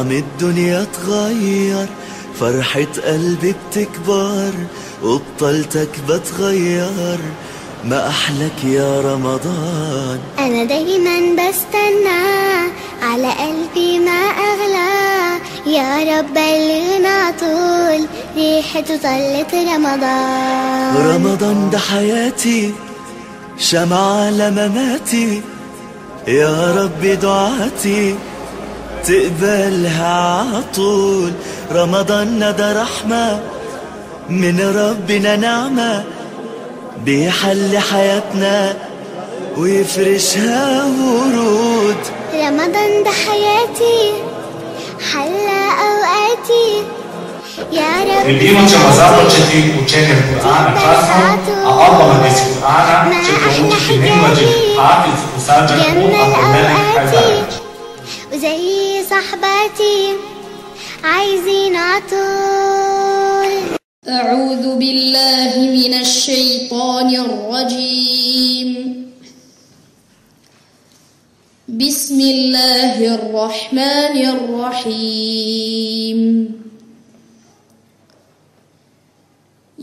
طعم الدنيا اتغير فرحة قلبي بتكبر وبطلتك بتغير. ما أحلك يا رمضان. أنا دايما بستنى على قلبي ما أغلى. يا رب بلغنا طول ريحته طلت رمضان. رمضان ده حياتي شمعة لمماتي. يا رب دعاتي. تقبلها عطول رمضان ده رحمة من ربنا نعمة بيحل حياتنا ويفرشها ورود. رمضان ده حياتي حلى أوقاتي. يا رب اللي من شمزار وجهي وجهي القرآن القاسم من ديس القرآن شكرا وجهي من وجهي قاتل سجن وأقوم بالحفاظ صحباتي عايزين عطول أعوذ بالله من الشيطان الرجيم. بسم الله الرحمن الرحيم.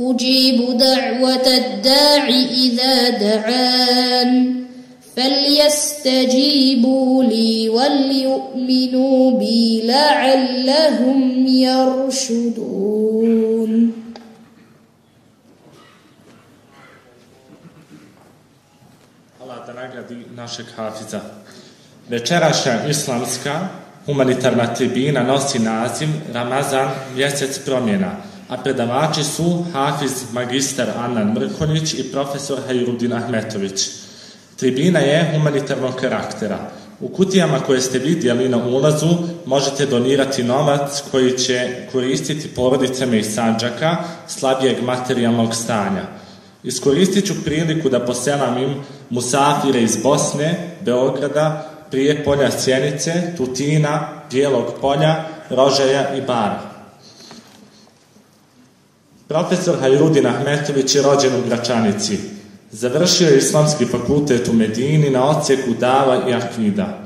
أجيب دعوة الداع إذا دعان فليستجيبوا لي وليؤمنوا بي لعلهم يرشدون. Večerašnja islamska humanitarna tribina nosi naziv Ramazan, mjesec promjena, a predavači su Hafiz magistar Anan Mrkonjić i profesor Hajrudin Ahmetović. Tribina je humanitarnog karaktera. U kutijama koje ste vidjeli na ulazu možete donirati novac koji će koristiti porodicama iz Sanđaka slabijeg materijalnog stanja. Iskoristit ću priliku da poselamim musafire iz Bosne, Beograda, Prijepolja, Sjenice, Tutina, Bijelog polja, Rožaja i Bara. Profesor Hajrudin Ahmetović je rođen u Gračanici. Završio je Islamski fakultet u Medini na odsjeku Dava i Akida.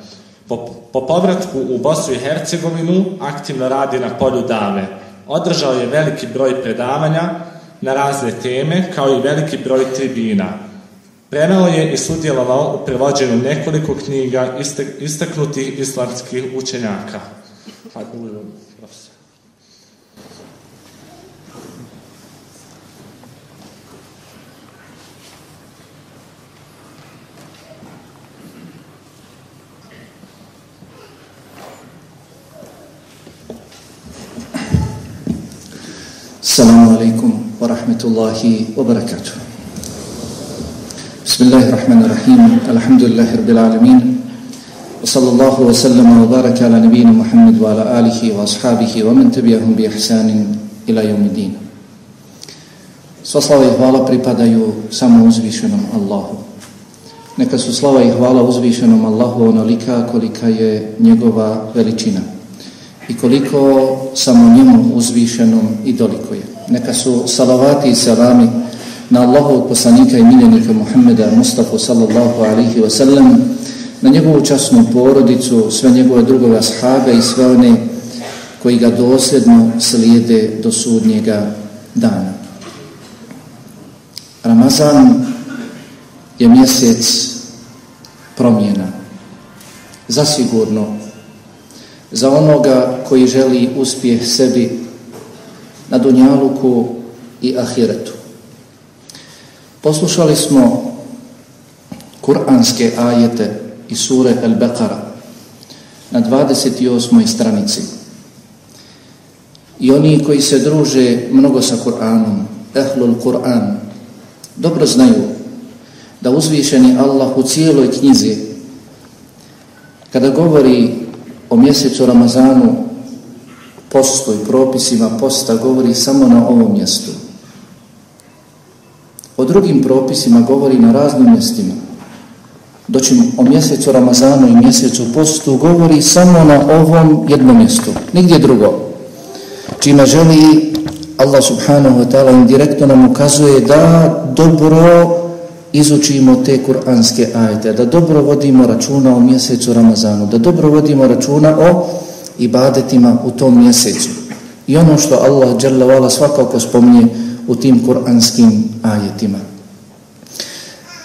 Po, po povratku u Bosnu i Hercegovinu aktivno radi na polju Dave. Održao je veliki broj predavanja na razne teme, kao i veliki broj tribina. Preveo je i sudjelovao u prevođenju nekoliko knjiga istak, istaknutih islamskih učenjaka. Assalamu alaikum wa rahmatullahi wa barakatuh. Bismillahirrahmanirrahim. Alhamdulillahi rabbil alamin. Wa sallallahu wa sallama wa baraka ala nabiyina Muhammad wa ala alihi wa ashabihi wa man tabi'ahum bi ihsanin ila yawmiddin. Sva slava i hvala pripadaju samo uzvišenom Allahu. Neka su slava i hvala uzvišenom Allahu onolika kolika je njegova veličina i koliko samo njemu uzvišenom i dolikuje. Neka su salavati i salami na Allahovog poslanika i miljenika Muhammeda Mustafa sallallahu alihi wasallam, na njegovu časnu porodicu, sve njegove drugove ashabe i sve one koji ga dosljedno slijede do sudnjega dana. Ramazan je mjesec promjena. Zasigurno za onoga koji želi uspjeh sebi na Dunjaluku i Ahiretu. Poslušali smo kuranske ajete iz sure El-Beqara na 28. stranici. I oni koji se druže mnogo sa Kur'anom, Ehlul Kur'an, dobro znaju da uzvišeni Allah u cijeloj knjizi kada govori o mjesecu Ramazanu postu i propisima posta govori samo na ovom mjestu. O drugim propisima govori na raznim mjestima. Doći o mjesecu Ramazanu i mjesecu postu govori samo na ovom jednom mjestu, nigdje drugo. Čime želi Allah subhanahu wa ta'ala indirektno nam ukazuje da dobro izučimo te kuranske ajete, da dobro vodimo računa o mjesecu Ramazanu, da dobro vodimo računa o ibadetima u tom mjesecu. I ono što Allah dželle svakako spominje u tim kuranskim ajetima.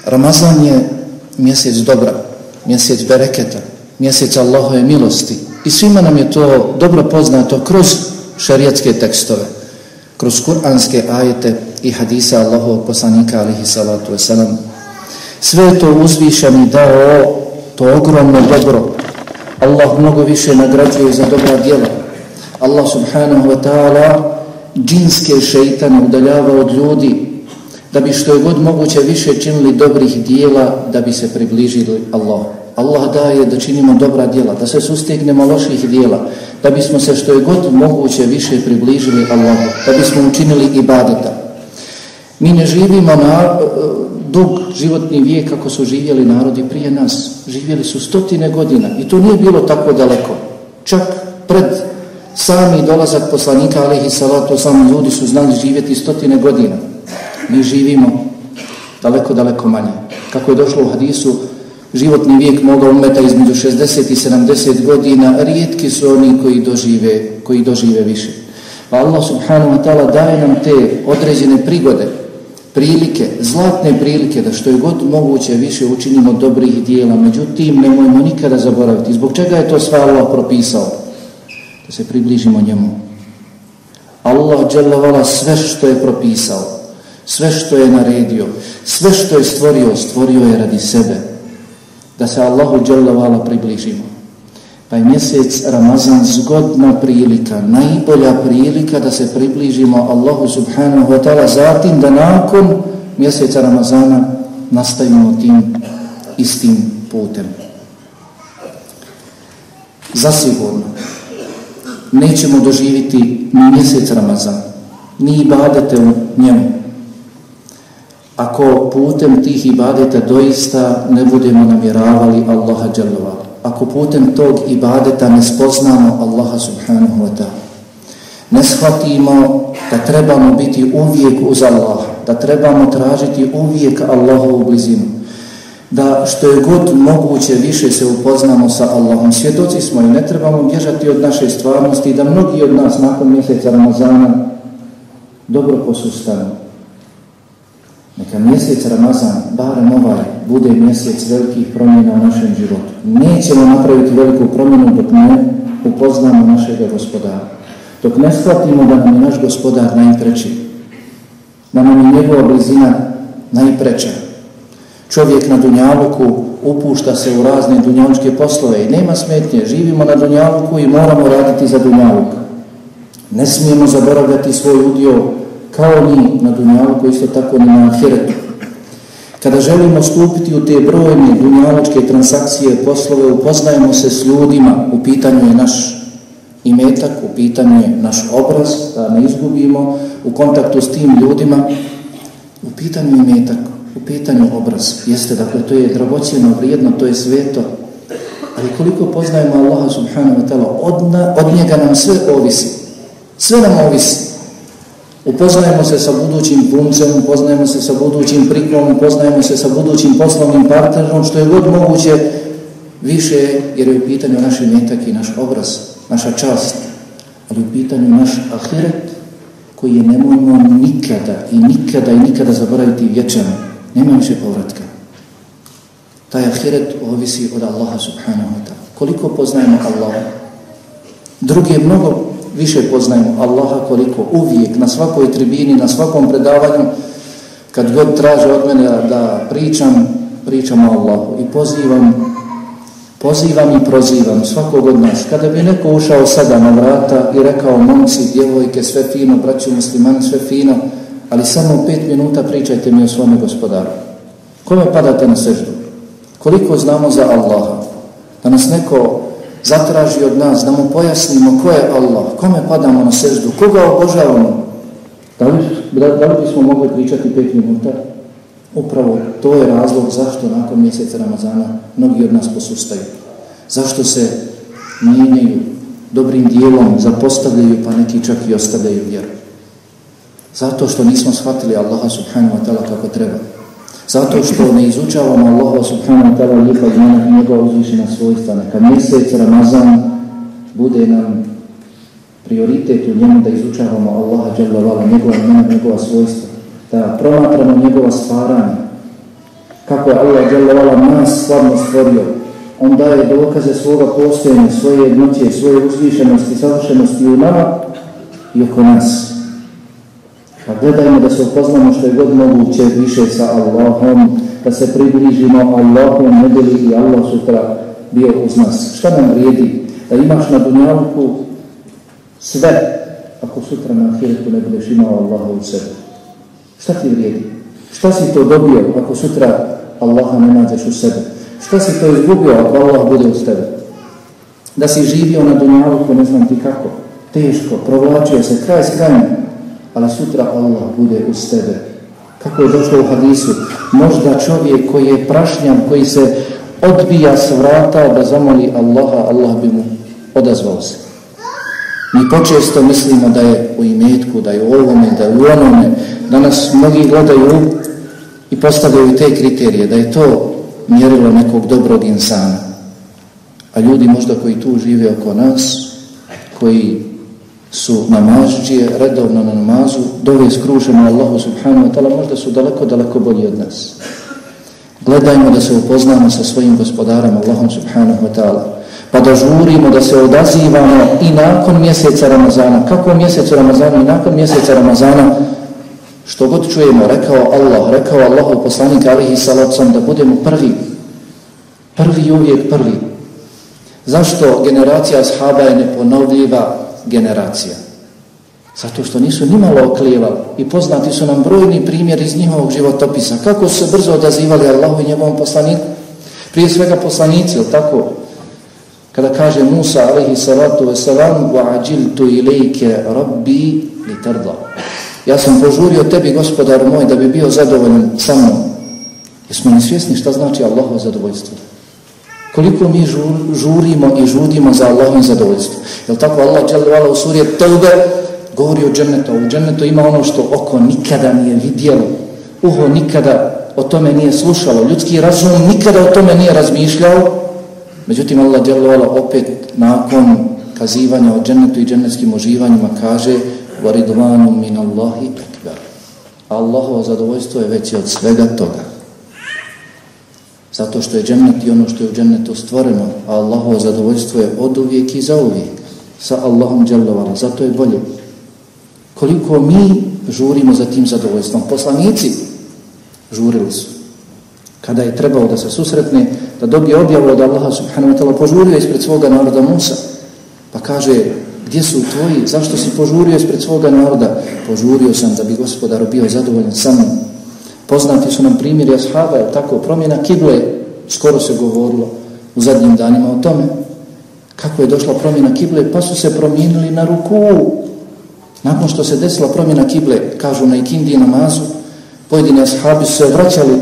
Ramazan je mjesec dobra, mjesec bereketa, mjesec Allahove milosti i svima nam je to dobro poznato kroz šarijatske tekstove, kroz kuranske ajete i hadise Allahovog poslanika alihi salatu wasalam. Sve to uzvišeni dao to ogromno dobro. Allah mnogo više nagrađuje za dobra djela. Allah subhanahu wa ta'ala džinske šeitane udaljava od ljudi da bi što je god moguće više činili dobrih dijela da bi se približili Allah. Allah daje da činimo dobra djela, da se sustegnemo loših dijela, da bismo se što je god moguće više približili Allahu, da bismo učinili ibadeta. Mi ne živimo na dug životni vijek kako su živjeli narodi prije nas. Živjeli su stotine godina i to nije bilo tako daleko. Čak pred sami dolazak poslanika alaihi salatu sami ljudi su znali živjeti stotine godina. Mi živimo daleko, daleko manje. Kako je došlo u hadisu, životni vijek moga umeta između 60 i 70 godina, rijetki su oni koji dožive, koji dožive više. Pa Allah subhanahu wa ta'ala daje nam te određene prigode, prilike, zlatne prilike da što je god moguće više učinimo dobrih dijela. Međutim, nemojmo nikada zaboraviti. Zbog čega je to sve Allah propisao? Da se približimo njemu. Allah dželovala sve što je propisao, sve što je naredio, sve što je stvorio, stvorio je radi sebe. Da se Allahu dželovala približimo. Pa je mjesec Ramazan zgodna prilika, najbolja prilika da se približimo Allahu subhanahu wa ta'ala, zatim da nakon mjeseca Ramazana nastavimo tim istim putem. Zasigurno nećemo doživiti ni mjesec Ramazan, ni ibadete u njemu. Ako putem tih ibadeta doista ne budemo namjeravali Allaha dželovala ako putem tog ibadeta ne spoznamo Allaha subhanahu wa ta'ala. Ne shvatimo da trebamo biti uvijek uz Allaha, da trebamo tražiti uvijek Allahovu blizinu, da što je god moguće više se upoznamo sa Allahom. Svjedoci smo i ne trebamo bježati od naše stvarnosti da mnogi od nas nakon mjeseca Ramazana dobro posustanu neka mjesec Ramazan, barem ovaj, bude mjesec velikih promjena u našem životu. Nećemo napraviti veliku promjenu dok ne upoznamo našeg gospodara. Dok ne shvatimo da nam je naš gospodar najpreći. Da nam je njegova blizina najpreča. Čovjek na Dunjaluku upušta se u razne dunjalučke poslove i nema smetnje. Živimo na Dunjaluku i moramo raditi za Dunjaluk. Ne smijemo zaboravljati svoj udio Kao ni na Dunjalku, isto tako ni na Ahiretu. Kada želimo stupiti u te brojne dunjaločke transakcije, poslove, upoznajemo se s ljudima, u pitanju je naš imetak, u pitanju je naš obraz, da ne izgubimo u kontaktu s tim ljudima, u pitanju imetak, u pitanju obraz. Jeste, dakle, to je dragocjeno, vrijedno, to je sveto, ali koliko poznajemo Allaha subhanahu wa ta'ala, od, od njega nam sve ovisi. Sve nam ovisi. Upoznajemo se sa budućim puncem, upoznajemo se sa budućim prikom, upoznajemo se sa budućim poslovnim partnerom, što je god moguće više, jer je u pitanju naš imetak i naš obraz, naša čast, ali u pitanju naš ahiret, koji je nemojmo nikada i nikada i nikada zaboraviti vječan. Nema više povratka. Taj ahiret ovisi od Allaha subhanahu wa ta'ala. Koliko poznajemo Allaha? Drugi je mnogo više poznajemo Allaha koliko uvijek, na svakoj tribini, na svakom predavanju, kad god traže od mene da pričam, pričam o Allahu i pozivam, pozivam i prozivam svakog od nas. Kada bi neko ušao sada na vrata i rekao momci, djevojke, sve fino, braću muslimani, sve fino, ali samo pet minuta pričajte mi o svome gospodaru. Kome padate na seždu? Koliko znamo za Allaha? Da nas neko zatraži od nas, da mu pojasnimo ko je Allah, kome padamo na seždu, koga obožavamo. Da li, da, da li bismo mogli pričati pet minuta? Upravo to je razlog zašto nakon mjeseca Ramazana mnogi od nas posustaju. Zašto se mijenjaju dobrim dijelom, zapostavljaju, pa neki čak i ostavljaju vjeru. Zato što nismo shvatili Allaha subhanahu wa ta'ala kako treba. Zato što ne izučavamo Allaha subhanahu wa ta'ala lijepa znana i njegova uzvišena svojstva. Neka mjesec Ramazan bude nam prioritet u njemu da izučavamo Allaha dželle vala, njegova imena, njegova svojstva. Da promatramo njegova stvaranja. Kako je Allah dželle vala nas slavno stvorio. On daje dokaze svoga postojenja, svoje jednoće, svoje uzvišenosti, savršenosti u nama i oko nas. Pa gledajmo da se upoznamo što je god moguće više sa Allahom, da se približimo Allahom, ne bi li i Allah sutra bio uz nas. Šta nam vrijedi? Da imaš na dunjalku sve, ako sutra na ahiretu ne budeš imao Allaha u sebi. Šta ti vrijedi? Šta si to dobio ako sutra Allaha ne nađeš u sebi? Šta si to izgubio ako Allah bude uz tebe? Da si živio na dunjalku, ne znam ti kako, teško, provlačio se kraj s ali sutra Allah bude uz tebe. Kako je došlo u hadisu? Možda čovjek koji je prašnjan, koji se odbija s vrata da zamoli Allaha, Allah bi mu odazvao se. Mi počesto mislimo da je u imetku, da je u ovome, da je u onome. Danas mnogi gledaju i postavljaju te kriterije, da je to mjerilo nekog dobrog insana. A ljudi možda koji tu žive oko nas, koji su namažđije, redovno na namazu, dove skrušeno Allahu subhanahu wa ta'ala, možda su daleko, daleko bolji od nas. Gledajmo da se upoznamo sa svojim gospodarom Allahom subhanahu wa ta'ala. Pa da žurimo, da se odazivamo i nakon mjeseca Ramazana. Kako mjesecu Ramazana i nakon mjeseca Ramazana, što god čujemo, rekao Allah, rekao Allahu poslanik alihi salacom, da budemo prvi. Prvi uvijek prvi. Zašto generacija ashaba je neponovljiva generacija? Zato što nisu nimalo oklijevali i poznati su nam brojni primjer iz njihovog životopisa. Kako su se brzo odazivali Allahu i njegovom poslaniku? Prije svega poslanici, ili tako? Kada kaže Musa alaihi salatu wasalam ilike rabbi li tarda. Ja sam požurio tebi, gospodar moj, da bi bio zadovoljan sa mnom. Jesmo li svjesni šta znači Allahovo zadovoljstvo? Koliko mi žurimo i žudimo za Allahovim zadovoljstvo? Je li tako Allah dželle u suri Tawbe govori o džennetu. U džennetu ima ono što oko nikada nije vidjelo. Uho nikada o tome nije slušalo. Ljudski razum nikada o tome nije razmišljao. Međutim, Allah dželle opet nakon kazivanja o džennetu i džennetskim uživanjima kaže وَرِدْوَانُ مِنَ اللَّهِ أَكْبَرُ Allahovo zadovoljstvo je veće od svega toga. Zato što je džennet i ono što je u džennetu stvoreno, a Allahovo zadovoljstvo je od uvijek i za uvijek sa Allahom dželovala. Zato je bolje. Koliko mi žurimo za tim zadovoljstvom. Poslanici žurili su. Kada je trebao da se susretne, da dobije objavu od Allaha subhanahu wa ta'ala, požurio ispred svoga naroda Musa. Pa kaže, Gdje su tvoji? Zašto si požurio ispred svoga naroda? Požurio sam da bi gospodar bio zadovoljan sa mnom. Poznati su nam primjeri ashaba, je tako, promjena kible, skoro se govorilo u zadnjim danima o tome. Kako je došla promjena kible, pa su se promijenili na ruku. Nakon što se desila promjena kible, kažu na ikindi namazu, pojedini ashabi su se vraćali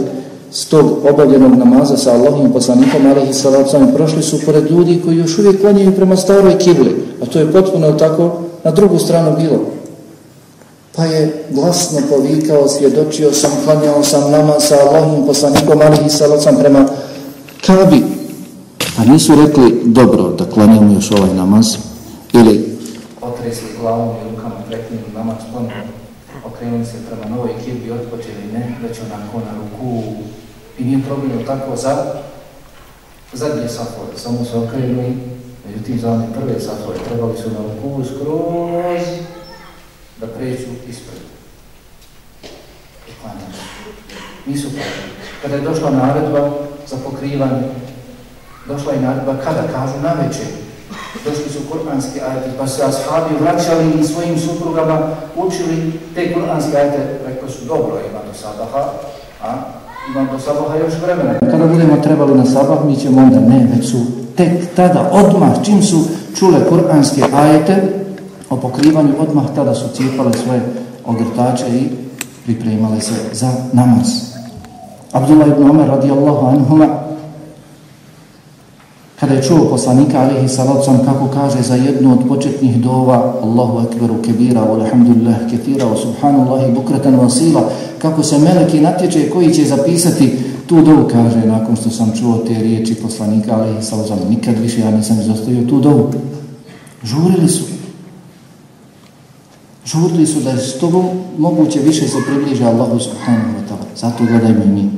s tog obavljenog namaza sa Allahim poslanikom, ali i prošli su pored ljudi koji još uvijek klanjaju prema staroj kibli, a to je potpuno tako na drugu stranu bilo. Pa je glasno povikao, svjedočio sam, klanjao sam namaz sa Allahim poslanikom, ali i salacom prema Kabi. Pa nisu rekli, dobro, da klanjamo još ovaj namaz, ili otresli glavom i rukama, prekinuli namaz ponovno, okrenuli se prema novoj kibi, otpočeli ne, već onako na ruku. I nije problem tako za zadnje safore, samo su okrenuli, međutim za one prve safore trebali su na ruku skroz da pređu ispred. I klanjali. Nisu. Kada je došla naredba za pokrivanje, došla je naredba kada kažu na večer. Došli su kur'anski ajeti, pa se ashabi vraćali i svojim suprugama učili te kur'anske ajete. Rekli su, dobro, ima do sabaha, a ima do sabaha još vremena. Kada budemo trebali na sabah, mi ćemo onda, ne, već su tek tada, odmah, čim su čule kur'anske ajete, o pokrivanju, odmah tada su cijepale svoje ogrtače i pripremale se za namaz. Abdullah ibn Omer radijallahu anhuma kada je čuo poslanika alihi salacom kako kaže za jednu od početnih dova Allahu akbaru kebira alhamdulillah ketira wa subhanallahi bukratan wasila kako se meleki natječe koji će zapisati tu dovu kaže nakon što sam čuo te riječi poslanika alihi salacom nikad više ja nisam izostavio tu dovu žurili su žurili su da je s tobom moguće više se približe Allahu subhanahu wa ta'ala zato gledajmo i mi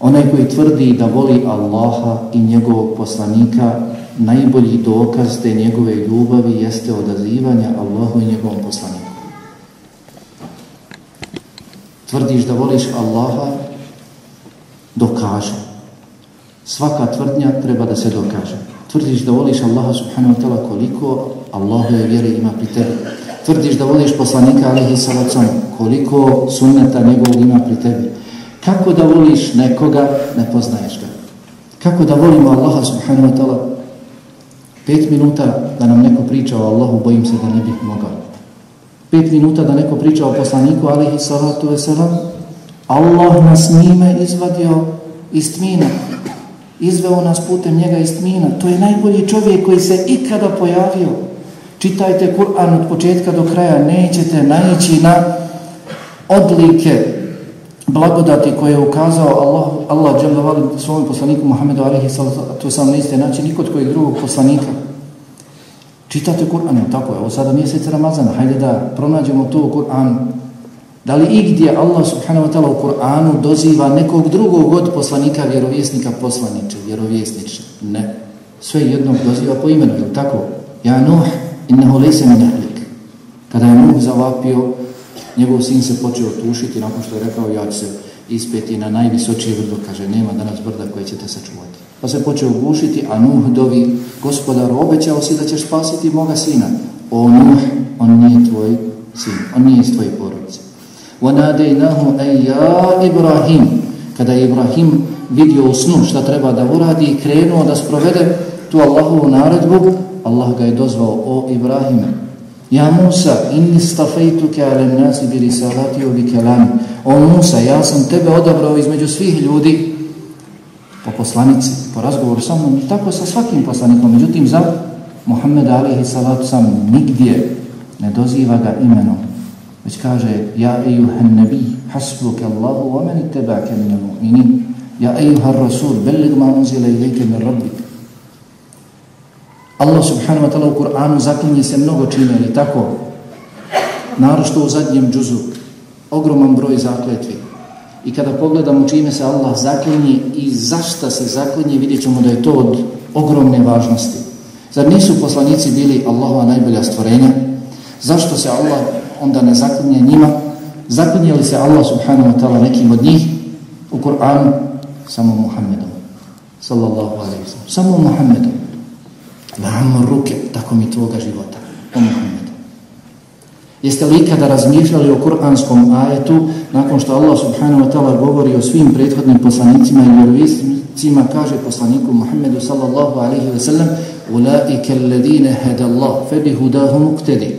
Onaj koji tvrdi da voli Allaha i njegovog poslanika, najbolji dokaz te njegove ljubavi jeste odazivanje Allahu i njegovom poslaniku. Tvrdiš da voliš Allaha, dokaže. Svaka tvrdnja treba da se dokaže. Tvrdiš da voliš Allaha subhanahu wa ta'ala koliko Allahove vjere ima pri tebi. Tvrdiš da voliš poslanika alihi salacom koliko sunneta njegovog ima pri tebi. Kako da voliš nekoga, ne poznaješ ga. Kako da volimo Allaha subhanahu wa ta'ala? Pet minuta da nam neko priča o Allahu, bojim se da ne bih mogao. Pet minuta da neko priča o poslaniku, alihi salatu wasalam, Allah nas njime izvadio iz tmina. Izveo nas putem njega iz tmina. To je najbolji čovjek koji se ikada pojavio. Čitajte Kur'an od početka do kraja, nećete naići na odlike blagodati koje je ukazao Allah, Allah dželjavali svojom poslaniku Muhammedu alihi to sam neiste naći nikod kojeg drugog poslanika. Čitate Kur'an, tako je, ovo sada mjesec Ramazana, hajde da pronađemo to u Kur'anu. Da li igdje Allah subhanahu wa ta'ala u Kur'anu doziva nekog drugog od poslanika, vjerovjesnika, poslaniče, vjerovjesniče? Ne. Sve jednog doziva po imenu, je tako? Ja Nuh, innehu lejse min. Kada je Nuh zavapio, njegov sin se počeo tušiti nakon što je rekao ja ću se ispeti na najvisočije brdo, kaže nema danas brda koje ćete sačuvati. Pa se počeo gušiti, a Nuh dovi gospodar obećao si da ćeš spasiti moga sina. O Nuh, on nije tvoj sin, on nije iz tvoje porodice. وَنَادَيْنَهُ أَيَّا Ibrahim Kada je Ibrahim vidio u snu šta treba da uradi i krenuo da sprovede tu Allahovu naredbu, Allah ga je dozvao o Ibrahime. Ja Musa, inni stafejtuke ale nasi bi risalati o bikelami. O Musa, ja sam tebe odabrao između svih ljudi po poslanici, po razgovoru sa mnom, tako sa svakim poslanikom. Međutim, za Muhammed alihi salatu sam nigdje ne doziva ga imenom. već kaže, ja ejuhan nebi, hasbuke Allahu, wa meni tebake minal mu'minin. Ja ejuhan rasul, bellig ma unzile ilike min rabbik. Allah subhanahu wa ta'ala u Kur'anu zaklinje se mnogo čine, ali tako? Narošto u zadnjem džuzu. Ogroman broj zakletvi. I kada pogledamo čime se Allah zaklinje i zašta se zaklinje, vidjet ćemo da je to od ogromne važnosti. Zar nisu poslanici bili Allahova najbolja stvorenja? Zašto se Allah onda ne zaklinje njima? Zaklinje li se Allah subhanahu wa ta'ala nekim od njih u Kur'anu? Samo Muhammedom. Sallallahu alaihi wa. Samo Muhammedom. Lamo ruke, tako mi tvoga života. O Muhammedu. Jeste li ikada razmišljali o kuranskom ajetu nakon što Allah subhanahu wa ta'ala govori o svim prethodnim poslanicima i vjerovisnicima kaže poslaniku Muhammedu sallallahu alaihi wa sallam Ulaike alladine hada Allah febi hudahu muktedi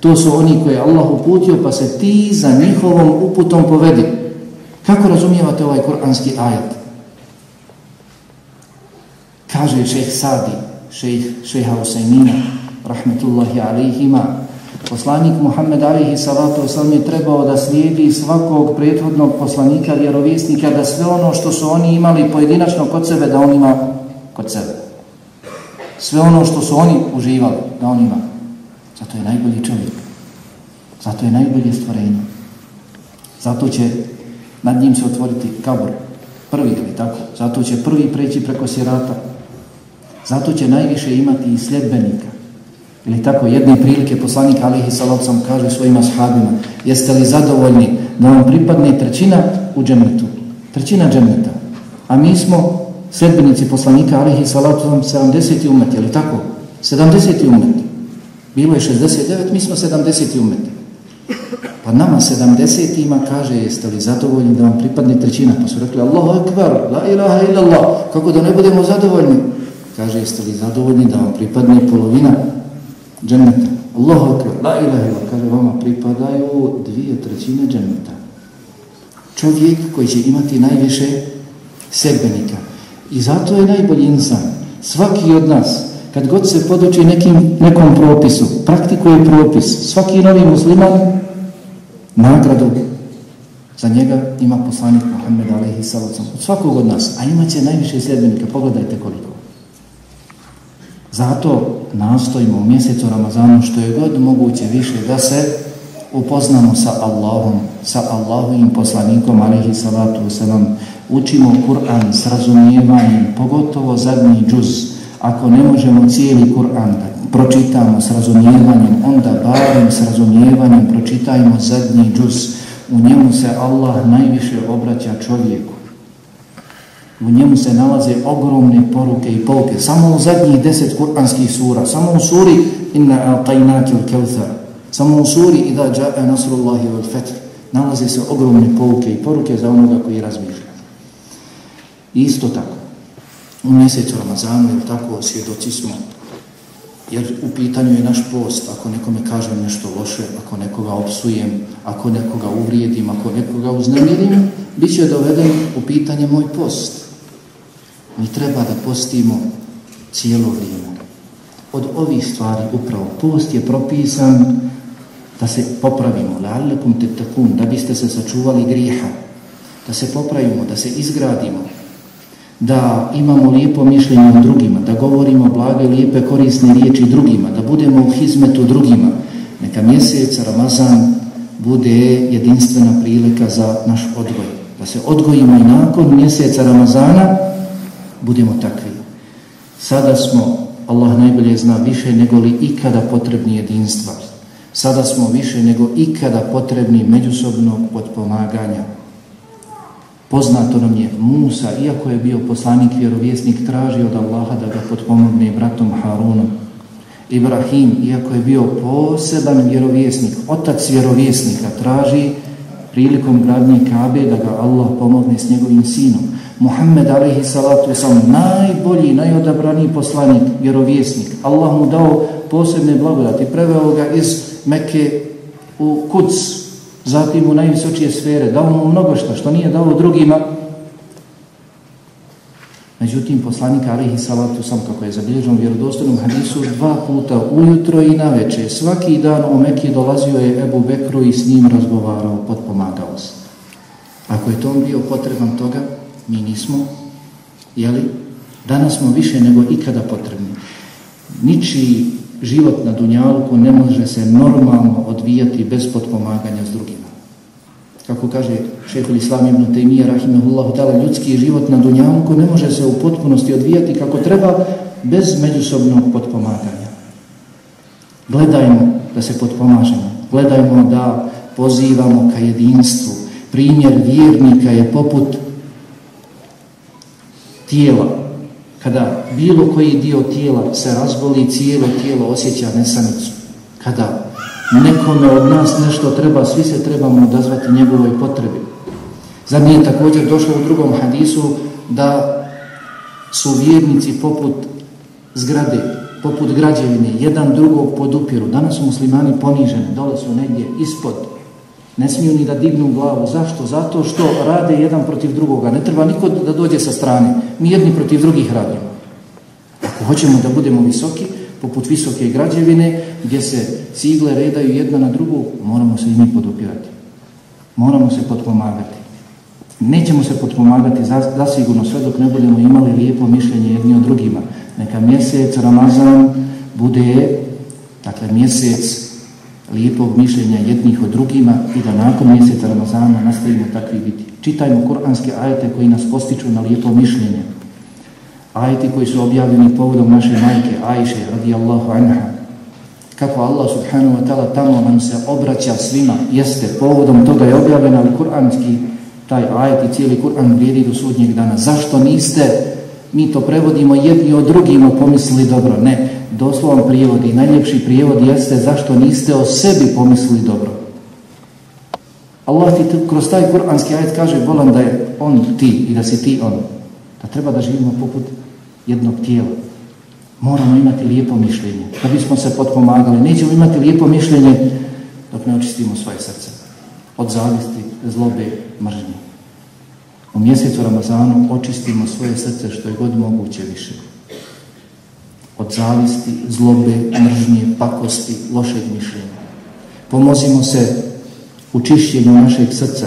To su oni koje je Allah uputio pa se ti za njihovom uputom povedi. Kako razumijevate ovaj kuranski ajet? Kaže šejh Sadi, šejh šejha Usajmina, rahmetullahi alaihima, poslanik Muhammed alihi salatu wasalam je trebao da slijedi svakog prethodnog poslanika, vjerovjesnika, da sve ono što su oni imali pojedinačno kod sebe, da on ima kod sebe. Sve ono što su oni uživali, da on ima. Zato je najbolji čovjek. Zato je najbolje stvorenje. Zato će nad njim se otvoriti kabor. Prvi, ili tako? Zato će prvi preći preko sirata. Zato će najviše imati i sljedbenika. Ili tako, jedne prilike poslanik Alihi Salavcam kaže svojima sahabima jeste li zadovoljni da vam pripadne trećina u džemnetu? Trećina džemneta. A mi smo sljedbenici poslanika Alihi Salavcam 70. umet, je li tako? 70. umet. Bilo je 69, mi smo 70. umet. Pa nama 70 ima kaže jeste li zadovoljni da vam pripadne trećina? Pa su rekli Allahu akbar, la ilaha illallah. Kako da ne budemo zadovoljni? Kaže jeste li zadovoljni da vam pripadne polovina dženneta? Allahu akbar, la ilaha illallah. Kaže vama pripadaju dvije trećine dženneta. Čovjek koji će imati najviše sedbenika. I zato je najbolji insan. Svaki od nas kad god se poduči nekim, nekom propisu, praktikuje propis, svaki novi musliman nagradu za njega ima poslanik Muhammed alaihi salacom od svakog od nas, a imat će najviše sljedbenika, pogledajte koliko. Zato nastojimo u mjesecu Ramazanu što je god moguće više da se upoznamo sa Allahom, sa Allahovim poslanikom alaihi salatu wasalam, učimo Kur'an s razumijevanjem, pogotovo zadnji džuz, ako ne možemo cijeli Kur'an da pročitamo s razumijevanjem, onda barem s razumijevanjem pročitajmo zadnji džuz. U njemu se Allah najviše obraća čovjeku. U njemu se nalaze ogromne poruke i pouke. Samo u zadnjih deset kur'anskih sura, samo u suri Inna a'tajnaki u kelthar, samo u suri Ida ja'a nasrullahi wal fetr, nalaze se ogromne pouke i poruke za onoga koji razmišlja. Isto tako, u mjesecu Ramazanu, jer tako svjedoci smo, jer u pitanju je naš post, ako nekome kažem nešto loše, ako nekoga opsujem, ako nekoga uvrijedim, ako nekoga uznemirim, bit će doveden u pitanje moj post. Mi treba da postimo cijelo vrijeme. Od ovih stvari upravo post je propisan da se popravimo, tettakun, da biste se sačuvali grijeha, da se popravimo, da se izgradimo, da imamo lijepo mišljenje o drugima, da govorimo blage, lijepe, korisne riječi drugima, da budemo u hizmetu drugima. Neka mjesec Ramazan bude jedinstvena prilika za naš odgoj. Da se odgojimo i nakon mjeseca Ramazana budemo takvi. Sada smo, Allah najbolje zna, više nego li ikada potrebni jedinstva. Sada smo više nego ikada potrebni međusobnog podpomaganja. Poznato nam je Musa, iako je bio poslanik vjerovjesnik, traži od Allaha da ga potpomogne bratom Harunom. Ibrahim, iako je bio poseban vjerovjesnik, otac vjerovjesnika, traži prilikom gradnje Kabe da ga Allah pomogne s njegovim sinom. Muhammed alaihi salatu sam najbolji, najodabraniji poslanik, vjerovjesnik. Allah mu dao posebne blagodati, preveo ga iz Mekke u Kuc, zatim u najvisočije sfere, dao mu mnogo što, što nije dao drugima. Međutim, poslanik Alihi Salatu sam, kako je zabilježen u vjerodostojnom hadisu, dva puta ujutro i na večer, svaki dan u Mekije dolazio je Ebu Bekru i s njim razgovarao, potpomagao se. Ako je to bio potreban toga, mi nismo, jeli, danas smo više nego ikada potrebni. Ničiji život na Dunjalku ne može se normalno odvijati bez potpomaganja s drugima. Kako kaže šehol Islam ibn Taymiye, rahimahullahu ta'ala, ljudski život na Dunjalku ne može se u potpunosti odvijati kako treba bez međusobnog potpomaganja. Gledajmo da se potpomažemo, gledajmo da pozivamo ka jedinstvu. Primjer vjernika je poput tijela kada bilo koji dio tijela se razboli, cijelo tijelo osjeća nesanicu. Kada nekome od nas nešto treba, svi se trebamo odazvati njegovoj potrebi. Zar nije također došlo u drugom hadisu da su vjernici poput zgrade, poput građevine, jedan drugog podupiru. Danas su muslimani poniženi, dole su negdje ispod. Ne smiju ni da dignu glavu. Zašto? Zato što rade jedan protiv drugoga. Ne treba niko da dođe sa strane. Mi jedni protiv drugih radimo. Ako hoćemo da budemo visoki, poput visoke građevine, gdje se cigle redaju jedna na drugu, moramo se i mi podupirati. Moramo se potpomagati. Nećemo se potpomagati zasigurno sve dok ne budemo imali lijepo mišljenje jedni o drugima. Neka mjesec Ramazan bude, dakle mjesec lijepog mišljenja jednih o drugima i da nakon mjeseca Ramazana nastavimo takvi biti. Čitajmo kuranske ajete koji nas postiču na lijepo mišljenje. Ajeti koji su objavljeni povodom naše majke Ajše radijallahu anha. Kako Allah subhanahu wa ta'ala tamo nam se obraća svima, jeste povodom toga je objavljen ali kuranski taj ajet i cijeli Kur'an vrijedi do sudnjeg dana. Zašto niste, mi to prevodimo jedni od drugima pomislili dobro? Ne, doslovan prijevod i najljepši prijevod jeste zašto niste o sebi pomislili dobro. Allah ti kroz taj kuranski ajet kaže volam da je on ti i da si ti on. Da treba da živimo poput jednog tijela. Moramo imati lijepo mišljenje. Da bismo se potpomagali. Nećemo imati lijepo mišljenje dok ne očistimo svoje srce. Od zavisti, zlobe, mržnje. U mjesecu Ramazanu očistimo svoje srce što je god moguće više. Od zavisti, zlobe, mržnje, pakosti, lošeg mišljenja. Pomozimo se u čišćenju našeg srca.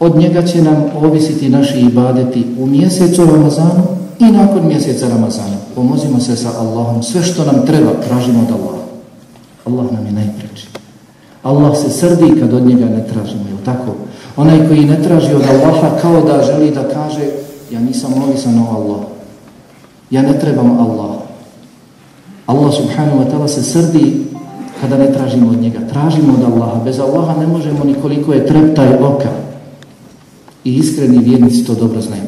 Od njega će nam ovisiti naši ibadeti u mjesecu Ramazanu i nakon mjeseca Ramazana. Pomozimo se sa Allahom. Sve što nam treba, tražimo od Allaha. Allah nam je najpreči. Allah se srdi kad od njega ne tražimo, je tako? Onaj koji ne traži od Allaha kao da želi da kaže ja nisam ovisan o Allah. Ja ne trebam Allah. Allah subhanahu wa ta'ala se srdi kada ne tražimo od njega. Tražimo od Allaha. Bez Allaha ne možemo nikoliko je treptaj oka. I iskreni vjernici to dobro znaju.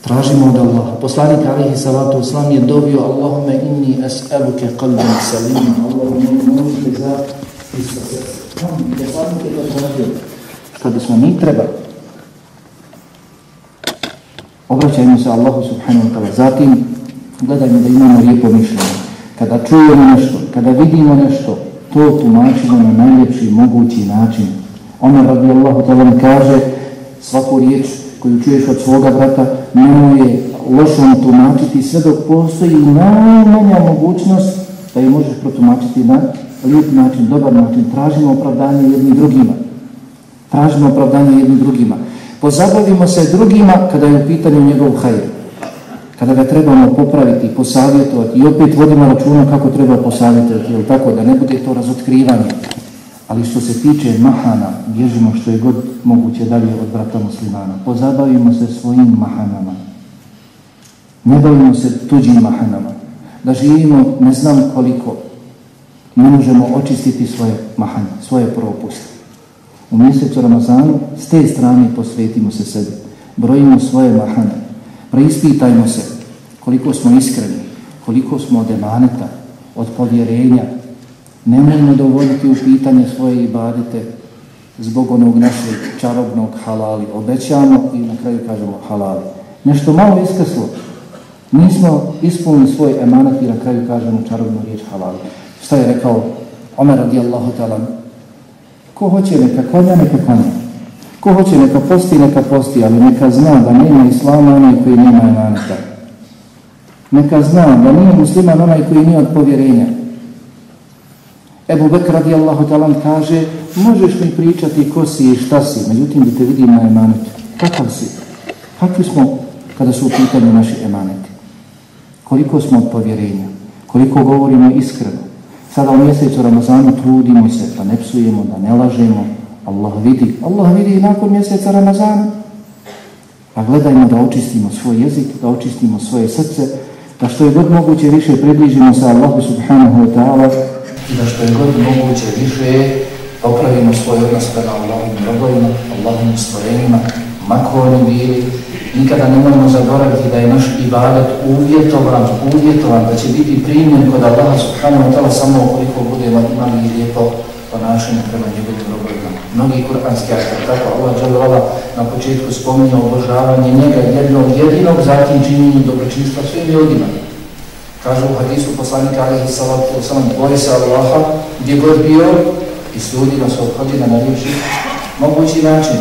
Tražimo od Allaha. Poslanik alihi salatu uslam je dobio Allahume inni es'eluke qalbim salim. Allahume molite za isto srce. Što bismo mi trebali. Obraćajmo se Allahu subhanahu wa ta'ala. Zatim, gledajmo da imamo lijepo mišljenje. Kada čujemo nešto, kada vidimo nešto, to tumačimo na najljepši mogući način. Omer radijallahu ta'ala kaže svaku riječ koju čuješ od svoga brata, nemoj je lošom tumačiti sve dok postoji najmanja mogućnost da je možeš protumačiti na lijep način, dobar način. Tražimo opravdanje jednim drugima. Tražimo opravdanje jednim drugima. Pozabavimo se drugima kada je u pitanju njegov hajr. Kada ga trebamo popraviti, posavjetovati i opet vodimo računa kako treba posavjetovati, jel tako, da ne bude to razotkrivanje. Ali što se tiče mahana, bježimo što je god moguće dalje od brata muslimana. Pozabavimo se svojim mahanama. Ne bavimo se tuđim mahanama. Da živimo ne znam koliko, ne možemo očistiti svoje mahane, svoje propuste. U mjesecu Ramazanu s te strane posvetimo se sebi. Brojimo svoje mahane. Preispitajmo se koliko smo iskreni, koliko smo od emaneta, od povjerenja. Nemojmo dovoditi u pitanje svoje ibadete zbog onog našeg čarobnog halali. Obećamo i na kraju kažemo halali. Nešto malo iskrslo. Nismo ispunili svoj emanet i na kraju kažemo čarobnu riječ halali. Šta je rekao Omer radijallahu ta'ala? Ko hoće neka klanja, neka klanja. Ko hoće neka posti, neka posti, ali neka zna da nema islama onaj koji nema emaneta. Neka zna da nije musliman onaj koji nije od povjerenja. Ebu Bekr radijallahu talan kaže možeš mi pričati ko si i šta si, međutim da te vidim na emanetu. Kakav si? Kakvi smo kada su u pitanju naši emaneti? Koliko smo od povjerenja? Koliko govorimo iskreno? Sada u mjesecu Ramazanu trudimo se da ne psujemo, da ne lažemo. Allah vidi. Allah vidi i nakon mjeseca Ramazana. A gledajmo da očistimo svoj jezik, da očistimo svoje srce, da što je god moguće više približimo se Allahu subhanahu wa ta'ala i da što je god moguće više popravimo svoj odnos prema Allahim robovima, Allahim stvorenima, mako oni bili Nikada nemojmo zaboraviti da je naš ibadet uvjetovan, uvjetovan, da će biti primjen kod Allaha subhanahu wa ta'ala samo ukoliko budemo imali lijepo ponašanje prema njegovim robovima. Mnogi kuranski ajta, tako Allah dželle na početku spominje obožavanje njega jednog jedinog, zatim činjenje dobročinstva svim ljudima. Kažu u hadisu poslanika alihi salatu wasalam, boje se Allaha gdje god bio i s ljudima se obhodi na najljepši mogući način.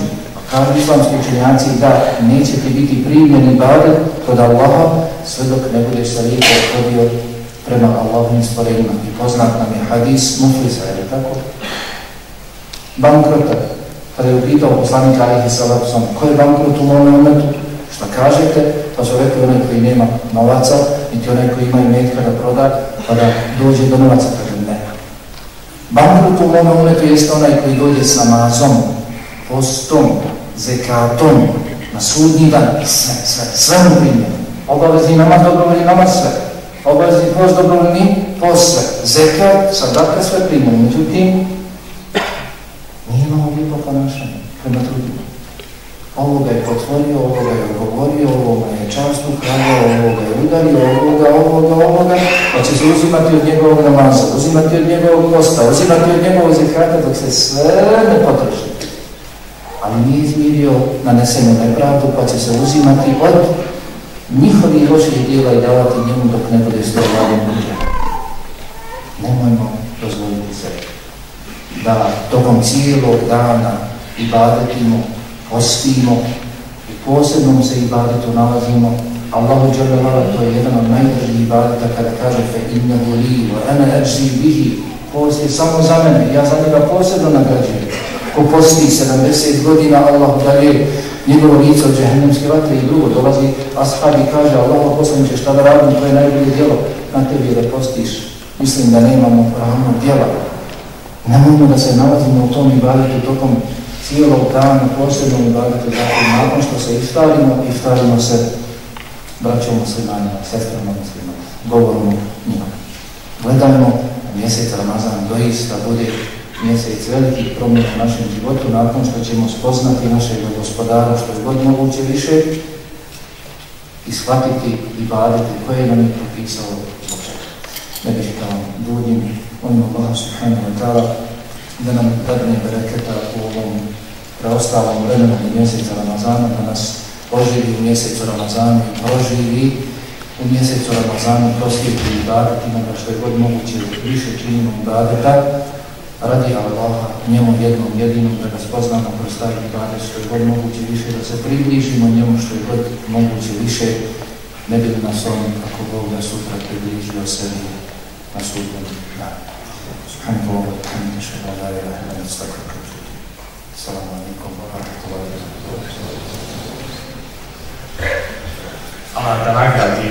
Kažu islamski učenjaci da neće ti biti primjen ibadet kod Allaha sve dok ne budeš se lijepo obhodio prema Allahovim stvorenjima. I poznat nam je hadis Muflisa, je li tako? Bankrota. Kada je upitao poslanik Alihi Salatu sam, ko je bankrot u mome umetu? Šta kažete? Pa su rekli onaj koji nema novaca, niti onaj koji ima imetka da proda, pa da dođe do novaca, kaže ne. Bankrot u mome umetu jeste onaj koji dođe s namazom, postom, zekatom, na sudnji dan, sve, sve, sve mu primjeno. Obavezni namaz, dobrovoljni namaz, sve. Obavezni post, dobrovoljni post, sve. Zekat, sadaka, sve primjeno. Međutim, imao lijepo ponašanje prema drugima. Ovoga je potvorio, ovoga je ogovorio, ovoga je čast ukravio, ovoga je udario, ovoga, ovoga, ovoga, pa će se uzimati od njegovog namaza, uzimati od njegovog posta, uzimati od njegovog zekata dok se sve ne. Ali nije izmirio nanesenu nepravdu, pa će se uzimati od njihovih loših dijela i davati njemu dok ne bude sve vladom Nemojmo dozvoliti sebi da tokom cijelog dana ibadetimo, postimo i posebnom se ibadetu nalazimo. Allahu dželle to je jedan od najdražih ibadeta kada kaže fe innehu li wa ana ajzi bihi. Post je samo za mene, ja za njega posebno nagrađujem. Ko posti 70 godina, Allah dalje njegovo lice od džehennemske vatre i drugo dolazi ashab i kaže Allah poslaniče šta da radim, to je najbolje djelo na tebi da postiš. Mislim da nemamo pravnog djela. Nemojmo da se nalazimo u tom ibadetu tokom cijelog dana, posebnom ibadetu, dakle, nakon što se iftarimo, iftarimo se braćom muslimanima, sestrama muslima, govorimo njima. Gledajmo mjesec Ramazan doista bude mjesec velikih promjena u našem životu nakon što ćemo spoznati našeg gospodara što je god moguće više i shvatiti i baditi koje nam je propisao čega. Ne bih kao duljim, onim Allah subhanahu wa ta'ala da nam dadne bereketa u ovom preostalom vremenu mjeseca Ramazana, da nas poživi u mjesecu Ramazana i proživi u mjesecu Ramazana prosvjeti i badetima, da što je god moguće više činimo badeta, radi Allaha, njemu jednom jedinom, da ga spoznamo kroz taj ibadet što je god moguće više, da se približimo njemu što je god moguće više, ne bi nas on, ako Bog da sutra približio sebi na sudnom danu. Subhanahu wa ta'ala, da nagradi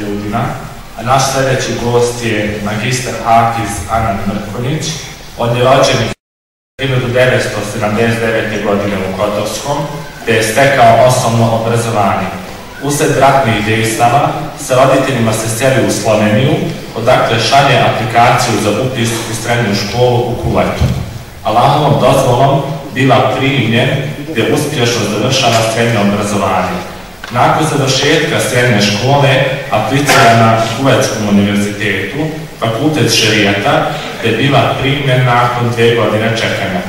ljudima, naš sljedeći gost je magister Hafiz Anan Mrkonić. On je rođen 1979. godine u Kotorskom, te je stekao osnovno obrazovanje. Usred ratnih dejstava sa roditeljima se seli u Sloveniju, odakle šalje aplikaciju za upis u srednju školu u Kuvajtu. Allahovom dozvolom bila primljen te uspješno završava srednje obrazovanje. Nakon završetka srednje škole aplicira na Kuvajtskom univerzitetu, fakultet šerijata, te bila primljen nakon dvije godine čekanja.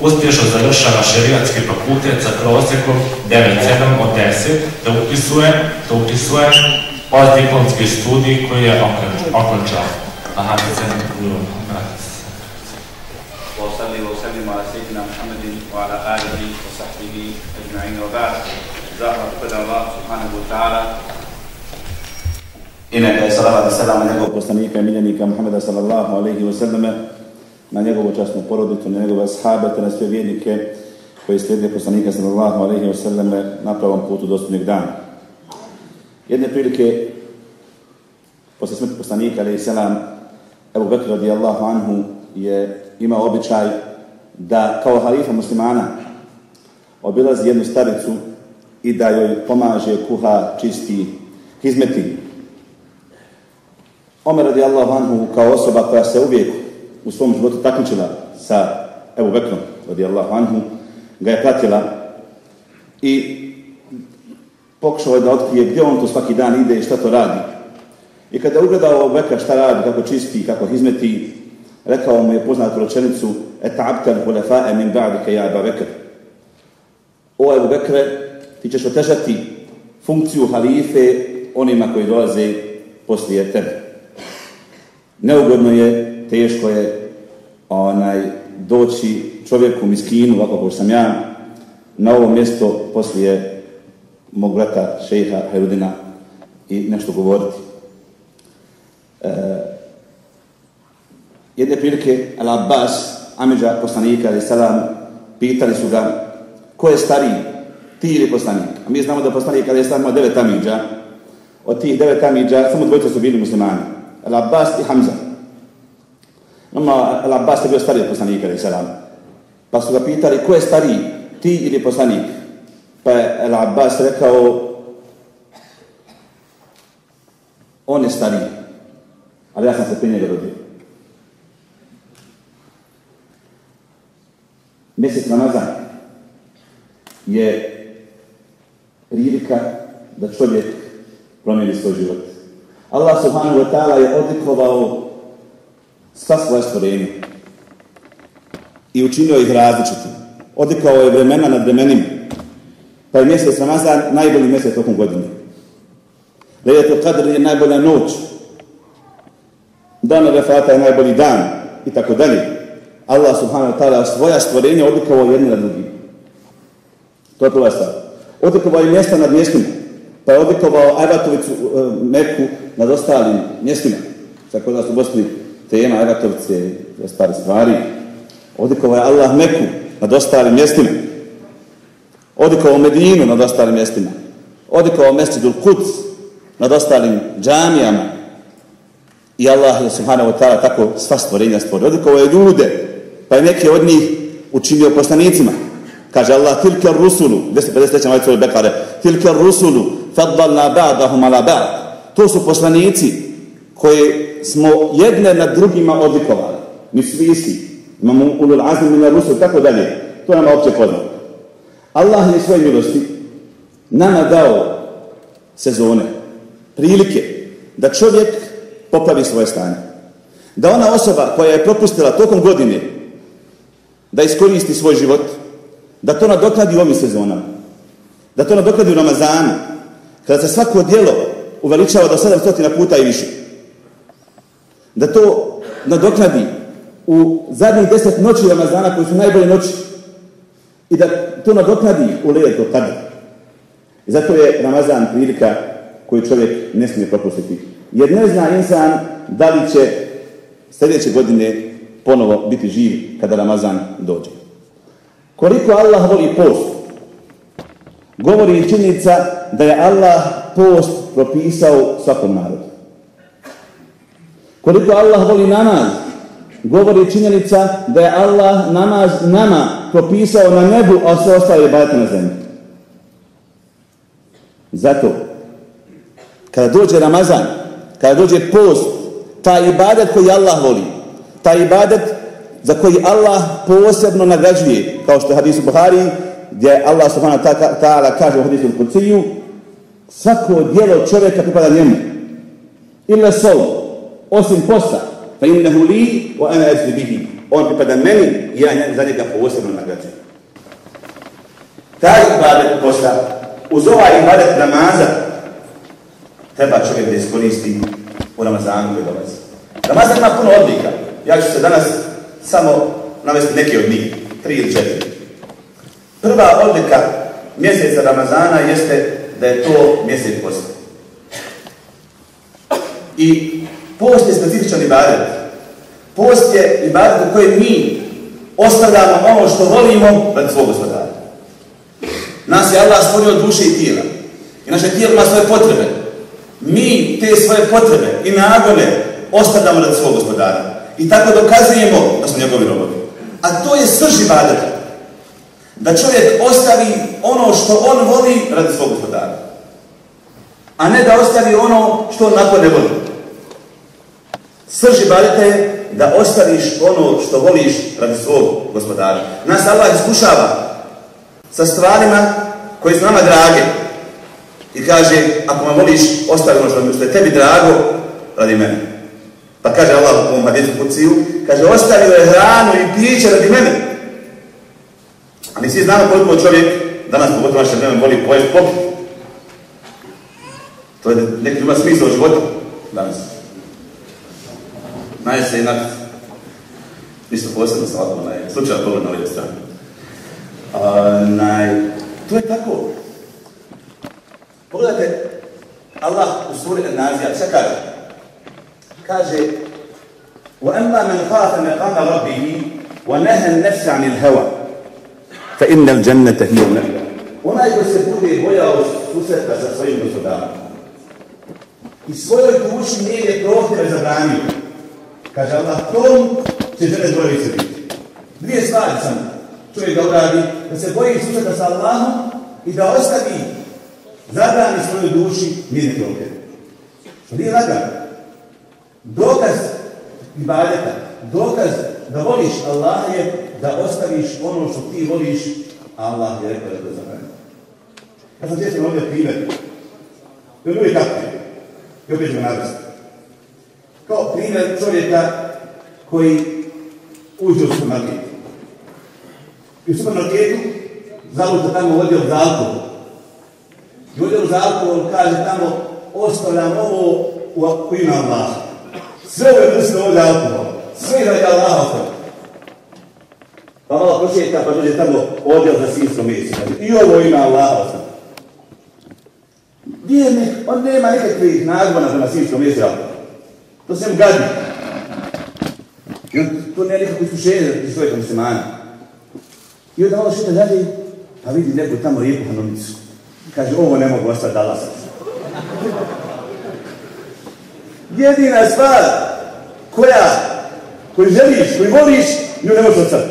Uspješno završava šerijatski fakultet sa prosjekom 9.7 od 10, te upisuje, te upisuje postdiplomski studij koji je okončao. Aha, se وصلي وسلم على سيدنا محمد وعلى اله وصحبه اجمعين وبعد زahvat pripada Allah subhanahu wa ta'ala I neka je salavat i salam na njegovog poslanika i miljenika Muhammeda sallallahu alaihi wa sallame, na njegovu časnu porodicu, na njegove ashabe, te na sve vjernike koji slijede poslanika sallallahu alaihi wa sallame na pravom putu do sudnjeg dana. Jedne prilike, posle smrti poslanika alaihi salam, Ebu Bekr radijallahu anhu je imao običaj da kao halifa muslimana obilazi jednu staricu i da joj pomaže, kuha, čisti, hizmeti. Omer radijallahu anhu kao osoba koja se uvijek u svom životu takmičila sa Ebu Bekrom radijallahu anhu, ga je pratila i pokušao je da otkrije gdje on to svaki dan ide i šta to radi. I kada je ugledao Bekra šta radi, kako čisti, kako izmeti, rekao mu je poznatu rečenicu Eta'abtel hulefae min ba'dike ja Eba Bekr. O Ebu Bekre, ti ćeš otežati funkciju halife onima koji dolaze poslije tebe. Neugodno je, teško je onaj, doći čovjeku miskinu, ovako kao sam ja, na ovo mjesto poslije mog brata šeha Herudina i nešto govoriti. E, jedne prilike Al-Abbas, Amidža poslanika, ali salam, pitali su ga ko je stariji, ti ili? A mi znamo da poslanik kada je sam imao devet Amidža, od tih devet Amidža samo dvojica su bili muslimani. Al-Abbas i Hamza. Nama Al-Abbas je bio stariji od poslanika, ali salam. Pa su ga pitali ko je stariji, ti ili poslanik? Pa je Al-Abbas rekao on je stariji, ali ja sam se prije njega rodio. Mjesec Ramazan je prilika da čovjek promijeni svoj život. Allah subhanahu wa ta'ala je odlikovao sva svoje stvorenje i učinio ih različitim. Odlikao je vremena nad vremenima. Pa je mjesec Ramazan najbolji mjesec tokom godine. Lejetul Qadr je najbolja noć. Dan Refata je najbolji dan i tako dalje. Allah subhanahu wa ta'ala svoja stvorenja odlikovao jedni na drugi. To je prva stvar. Odlikovao je mjesta nad mjestima. Pa je odlikovao Ajvatovicu uh, Meku nad ostalim mjestima. Tako da su Bosni tema Ajvatovice i stvari stvari. Odlikovao je Allah Meku nad ostalim mjestima. Odlikovao Medinu nad ostalim mjestima. Odlikovao Mesjidul Kuc nad ostalim džamijama. I Allah je subhanahu wa ta'ala tako sva stvorenja stvorio. Odlikovao je ljude, pa je neke od njih učinio poslanicima. Kaže Allah, tilke rusulu, 253. majcu od Bekare, tilke rusulu, faddalna ba'dahum ala ba'd. To su poslanici koje smo jedne nad drugima odlikovali. Mi svi isti. Imamo ulul azmi mina rusul, tako dalje. To je nama opće poznato. Allah je svoje milosti nama dao sezone, prilike da čovjek popravi svoje stanje. Da ona osoba koja je propustila tokom godine da iskoristi svoj život, da to nadoknadi u ovim sezonama, da to nadoknadi u Ramazanu, kada se svako dijelo uveličava do 700 puta i više, da to nadoknadi u zadnjih deset noći Ramazana koji su najbolje noći i da to nadoknadi u lijetu tada. I zato je Ramazan prilika koju čovjek ne smije propustiti. Jer ne zna insan da li će sljedeće godine ponovo biti živ kada Ramazan dođe. Koliko Allah voli post, govori i činjenica da je Allah post propisao svakom narodu. Koliko Allah voli namaz, govori činjenica da je Allah namaz nama propisao na nebu, a sve ostale bajate na zemlji. Zato, kada dođe Ramazan, kada dođe post, taj ibadet koji Allah voli, taj ibadet za koji Allah posebno nagrađuje, kao što je hadis Buhari, gdje Allah subhanahu ta'ala kaže u hadisu Kuciju, svako dijelo čovjeka pripada njemu. Ila sol, osim posta, fa innehu li, wa ana ezli bihi. On pripada meni i ja za njega posebno nagrađujem. Taj ibadet posta, uz ovaj ibadet namaza, treba čovjek da iskoristi u Ramazanu koji dolazi. Ramazan ima puno odlika. Ja ću se danas samo navesti neke od njih, tri ili četiri. Prva odlika mjeseca Ramazana jeste da je to mjesec posta. I post je specifičan ibadet. Post je ibadet u kojem mi ostavljamo ono što volimo pred svog gospodara. Nas je Allah stvorio duše i tijela. I naše tijelo ima svoje potrebe. Mi te svoje potrebe i nagone ostavljamo pred svog gospodara. I tako dokazujemo da smo njegovi robovi. A to je srž ibadeta. Da čovjek ostavi ono što on voli radi svog gospodara. A ne da ostavi ono što on nakon ne voli. Srž ibadeta je da ostaviš ono što voliš radi svog gospodara. Nas Allah iskušava sa stvarima koje su nama drage. I kaže, ako me voliš, ostavi ono što je tebi drago, radi mene. Pa kaže Allah u ovom hadisu kuciju, kaže, ostavio je hranu i piće radi mene. A mi svi znamo koliko čovjek, danas pogotovo naše vreme, voli pojesti popit. To je neki ima smisla u životu danas. Naje se i napit. Ništa posebno sa ovako, onaj, slučajno pogled na ovoj strani. Onaj, to je tako. Pogledajte, Allah u suri An-Nazija, šta kaže? Kaže, وَأَمَّا مَنْ خَافَ مَقَامَ رَبِّهِ وَنَهَى النَّفْسَ عَنِ الْهَوَى فَإِنَّ الْجَنَّةَ هِيَ الْمَأْوَى Onaj ko se bude bojao susreta sa svojim gospodarom i svojoj duši njene prohtjeve zabranio, kaže Allah, tom će žene dvojice biti. Dvije stvari sam čovjek da uradi, da se boji susreta sa Allahom i da ostavi, zabrani svojoj duši njene prohtjeve. Što nije lagano. Dokaz ibadeta, dokaz da voliš Allaha je da ostaviš ono što ti voliš, a Allah je rekao da to zabrani. Ja sam često ovdje primjer. To je uvijek tako. I opet ću navesti. Kao primjer čovjeka koji uđe u supermarket. I u supermarketu zaluta tamo odjel za alkohol. I odjel za alkohol kaže tamo ostavljam ovo u ime Allaha. Sve ove vrste ovdje alkohol. Sve Allaha ostavljam. Pa malo prošeta pa dođe tamo odjel za svinsko meso. I ovo ime Allaha ostavljam. Vjernik, on nema nikakvih nagbona prema svinskom mesu alkohol. To se mu gadi. I on, to nema nikakvo iskušenje za čovjeka muslimana. I onda malo šete dalje, pa vidi neku tamo lijepu hanomicu. Kaže, ovo ne mogu ostati dala sad. Jedina stvar koja, koju želiš, koju voliš, nju ne možeš ostati.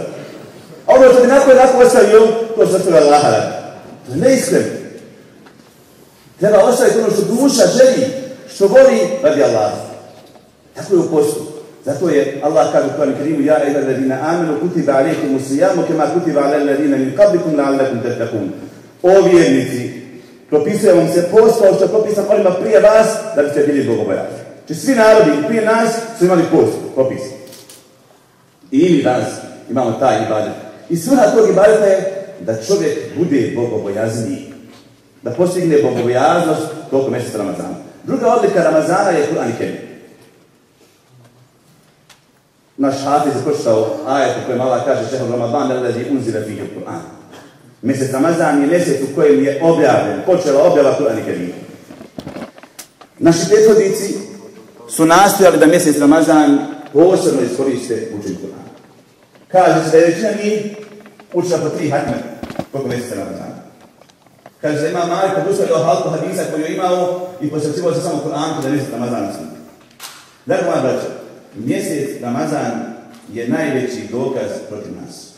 A ono što ti nakon je nakon ostavio, to se ostavio Allah radi. To je neiskreno. Treba ostaviti ono što duša želi, što voli radi Allah. Tako je u poslu. Zato je Allah kaže u Kur'anu Kerimu Ja ila ladina amenu kutiba alaikum usijamu kema kutiba ala ladina min qablikum la'allakum tattaqun. O vjernici, propisuje vam se post kao što je propisan onima prije vas da biste bili bogobojazni. Znači svi narodi prije nas su imali post, propisan. I mi danas imamo taj ibadet. I svrha tog ibadeta je da čovjek bude bogobojazniji. Da postigne bogobojaznost toliko mjeseca Ramazana. Druga odlika Ramazana je Kur'an i Kerim. Naš hafiz je pročitao ajet u Allah kaže šehol Ramadan nalazi unzira fihi Kur'an. Mjesec Ramazan je mjesec u kojem je objavljen, počela objava Kur'an i Kerim. Naši prethodnici su nastojali da mjesec Ramazan posebno iskoriste učenje Kur'ana. Kaže se da je većina njih učila po tri hatme mjeseca Ramazana. Kaže se ima Malik odustavljao halku hadisa koju je imao i posjećivao se samo Kur'an da mjesec Ramazan su. Dakle, moja braća, mjesec Ramazan je najveći dokaz protiv nas.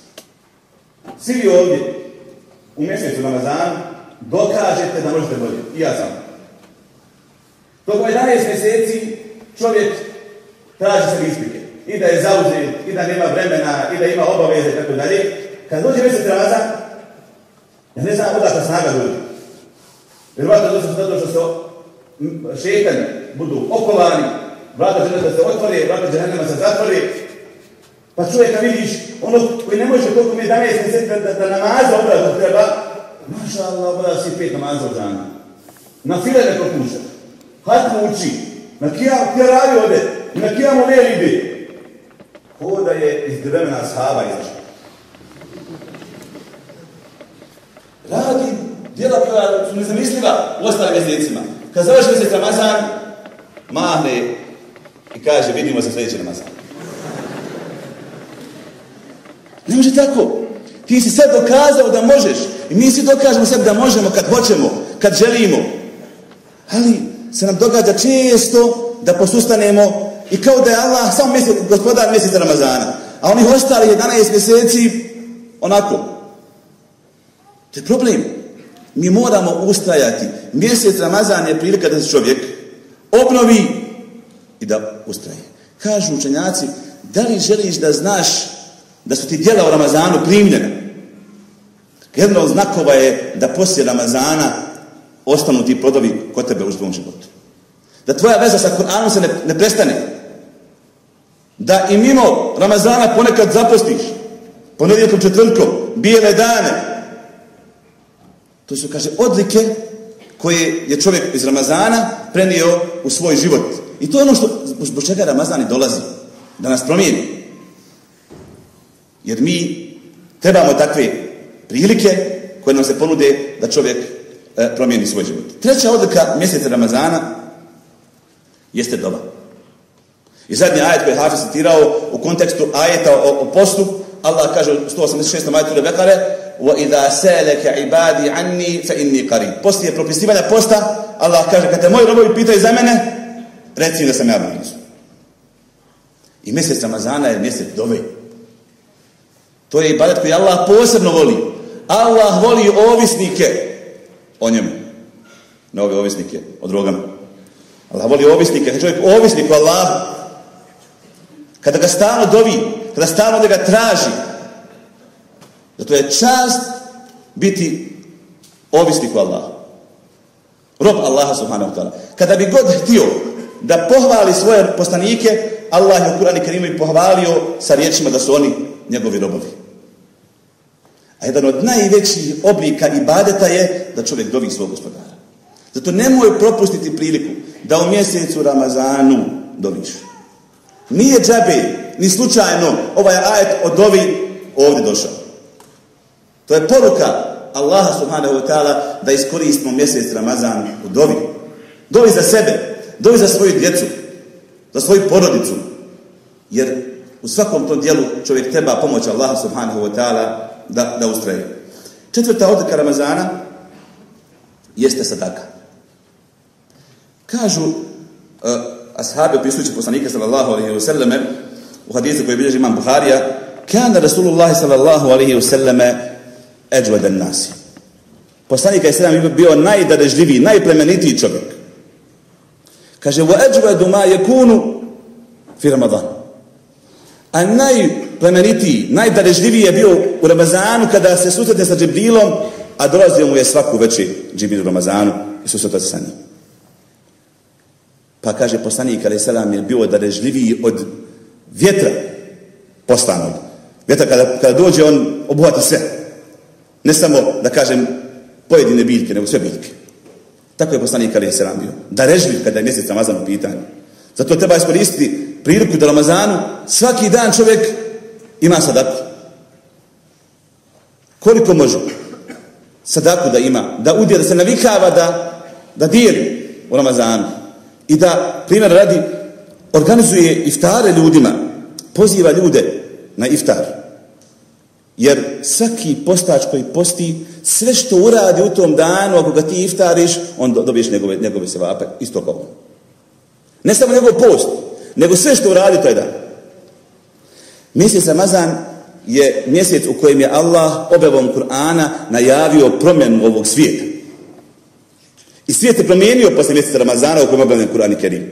Svi vi ovdje u mjesecu Ramazan dokažete da možete bolje. I ja sam. Tokom 11 mjeseci čovjek traži se isprike. I da je zauzet, i da nema vremena, i da ima obaveze, tako dalje. Kad dođe mjesec Ramazan, ja ne znam odakle snaga dođe. Vjerovatno dođe zato što se šetani budu okovani, vrata dženeta se otvore, vrata dženeta se zatvore, pa čovjeka vidiš, ono koji ne može toliko mi 11 mjeseci da, da, da namaza treba, maša Allah, obrada si pet namaza od dana. Na file ne propušta. Hatmu uči. Na kijam tjeravi ode. Na kijamu ne ide. Ovo da je iz vremena sahaba izašao. Radi djela koja su nezamisliva u ostalim mjesecima. Kad završi mjesec Ramazan, mahne i kaže vidimo se sljedeći Ramazan. Ne može tako. Ti si sad dokazao da možeš. I mi svi dokažemo sebi da možemo kad hoćemo, kad želimo. Ali se nam događa često da posustanemo i kao da je Allah samo mjesec, gospodar mjeseca Ramazana. A onih ostali 11 mjeseci onako. To je problem. Mi moramo ustajati. Mjesec Ramazan je prilika da se čovjek obnovi i da ustraje. Kažu učenjaci, da li želiš da znaš da su ti djela u Ramazanu primljene? Jedno od znakova je da poslije Ramazana ostanu ti plodovi kod tebe u svom životu. Da tvoja veza sa Kur'anom se ne, ne prestane. Da i mimo Ramazana ponekad zapostiš. Ponedjeljkom četvrtkom, bijele dane. To su, kaže, odlike koje je čovjek iz Ramazana prenio u svoj život. I to je ono što, zbog čega Ramazan dolazi. Da nas promijeni. Jer mi trebamo takve prilike koje nam se ponude da čovjek promijeni svoj život. Treća odlika mjeseca Ramazana jeste doba. I zadnji ajet koji je Hafiz citirao u kontekstu ajeta o, o postu, Allah kaže u 186. ajetu Rebekare وَإِذَا سَأَلَكَ عِبَادِ عَنِّي فَإِنِّي قَرِيب Poslije propisivanja posta, Allah kaže, kad te moji robovi pitaju za mene, reci da sam ja blizu. I mjesec Ramazana je mjesec dove. To je ibadet koji Allah posebno voli. Allah voli ovisnike o njemu. Ne ove ovisnike o drogama. Allah voli ovisnike. Kad čovjek ovisnik o Allahu, kada ga stalno dovi, kada stalno da ga traži, zato je čast biti ovisnik o Allahu. Rob Allaha subhanahu ta'ala. Kada bi god htio da pohvali svoje poslanike, Allah je u Kerimu i pohvalio sa riječima da su oni njegovi robovi. A jedan od najvećih oblika ibadeta je da čovjek dovi svog gospodara. Zato nemoj propustiti priliku da u mjesecu Ramazanu doviš. Nije džabe, ni slučajno ovaj ajet od dovi ovdje došao. To je poruka Allaha subhanahu wa ta'ala da iskoristimo mjesec Ramazan u dovi. Dovi za sebe, dovi za svoju djecu, za svoju porodicu. Jer u svakom tom dijelu čovjek treba pomoć Allaha subhanahu wa ta'ala da, da ustraje. Četvrta odlika Ramazana jeste sadaka. Kažu uh, ashabi opisujući poslanike sallallahu alaihi wa sallame u hadisu koji bilježi imam Buharija kana Rasulullah sallallahu alaihi wa sallame eđvadan nasi. Poslanik je sallam bio najdarežljiviji, najplemenitiji čovjek. Kaže, wa eđvadu ma yakunu fi Ramadan. A najplemenitiji, najdarežljiviji je bio u Ramazanu kada se susretne sa Džibrilom, a dolazio mu je svaku večer Džibril u Ramazanu i susretao se sa njim. Pa kaže poslanik ali selam je bio darežljiviji od vjetra poslanog. Vjetar kada, kada dođe on obuhvata sve. Ne samo da kažem pojedine biljke, nego sve biljke. Tako je poslanik ali selam bio. Darežljiv kada je mjesec Ramazan u pitanju. Zato treba iskoristiti priliku da Ramazanu svaki dan čovjek ima sadaku. Koliko može? Sadaku da ima, da udje, da se navikava da, da dijeli u Ramazanu. I da, primjer radi, organizuje iftare ljudima, poziva ljude na iftar. Jer svaki postač koji posti, sve što uradi u tom danu, ako ga ti iftariš, on dobiješ njegove, njegove sevape, isto kao. Ne samo njegov post, nego sve što uradi taj dan. Mjesec Ramazan je mjesec u kojem je Allah objavom Kur'ana najavio promjenu ovog svijeta. I svijet je promijenio posle mjeseca Ramazana u kojem je objavljen Kur'an i Kerim.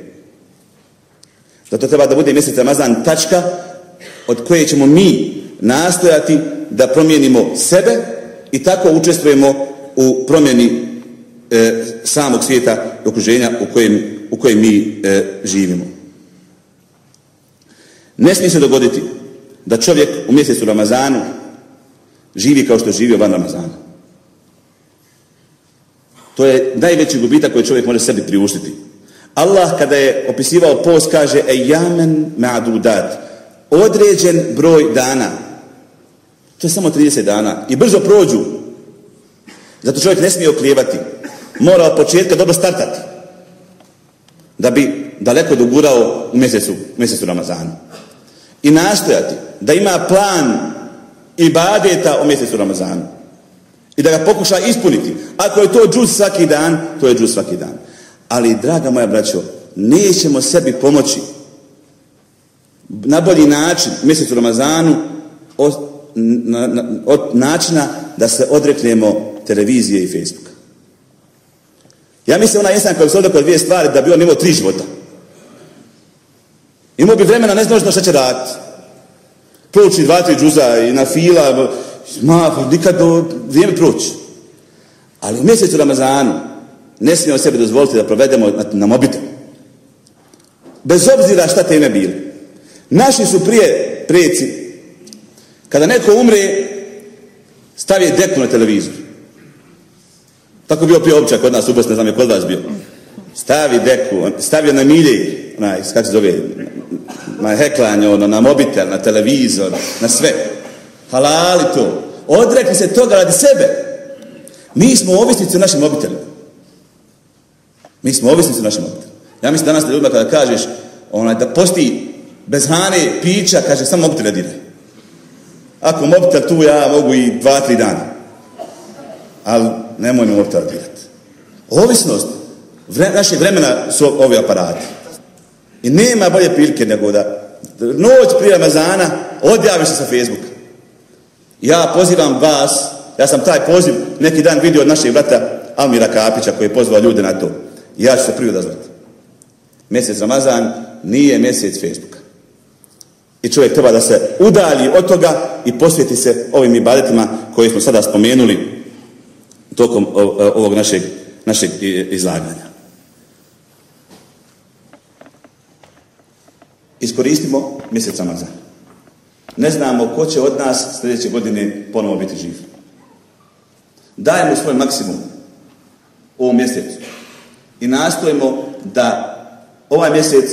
Zato treba da bude mjesec Ramazan tačka od koje ćemo mi nastojati da promijenimo sebe i tako učestvujemo u promjeni e, samog svijeta okruženja u kojem, u kojem mi e, živimo. Ne smije se dogoditi da čovjek u mjesecu Ramazanu živi kao što živio van Ramazana. To je najveći gubitak koji čovjek može sebi priuštiti. Allah kada je opisivao post kaže ejamen ma'dudat. Određen broj dana. To je samo 30 dana. I brzo prođu. Zato čovjek ne smije oklijevati. Mora od početka dobro startati. Da bi daleko dogurao u mjesecu, mjesecu Ramazana. I nastojati da ima plan ibadeta u mjesecu Ramazanu. I da ga pokuša ispuniti. Ako je to džuz svaki dan, to je džuz svaki dan. Ali, draga moja braćo, nećemo sebi pomoći na bolji način mjesecu Ramazanu od, na, na, od načina da se odreknemo televizije i Facebooka. Ja mislim onaj insan koji se odrekao dvije stvari da bi on imao tri života. Imao bi vremena, ne znaš šta će raditi. Prouči dva, tri džuza i na fila, ma, nikad do vrijeme proći. Ali u mjesecu Ramazanu ne smijemo sebi dozvoliti da provedemo na, na mobitel. Bez obzira šta teme bili. Naši su prije preci, kada neko umre, stavi deku na televizor. Tako bio prije običaj kod nas u ne znam je kod vas bio. Stavi deku, stavio na milje, onaj, kako se zove, na heklanje, ono, na mobitel, na televizor, na sve. Halali to. Odrekli se toga radi sebe. Mi smo ovisnici u našim mobitelima. Mi smo ovisnici u našim mobitelima. Ja mislim danas da ljudima kada kažeš onaj, da posti bez hane, pića, kaže samo mobitel ne diraj. Ako mobitel tu ja mogu i dva, tri dana. Ali nemoj mi mobitel dirati. Ovisnost vre, našeg vremena su ovi aparati. I nema bolje prilike nego da noć prije Ramazana odjaviš se sa Facebooka. Ja pozivam vas, ja sam taj poziv neki dan vidio od našeg brata Almira Kapića koji je pozvao ljude na to. Ja ću se prvi odazvati. Mjesec Ramazan nije mjesec Facebooka. I čovjek treba da se udalji od toga i posvjeti se ovim ibadetima koje smo sada spomenuli tokom ovog našeg, našeg izlaganja. Iskoristimo mjesec Ramazan. Ne znamo ko će od nas sljedeće godine ponovo biti živ. Dajemo svoj maksimum u ovom mjesecu i nastojimo da ovaj mjesec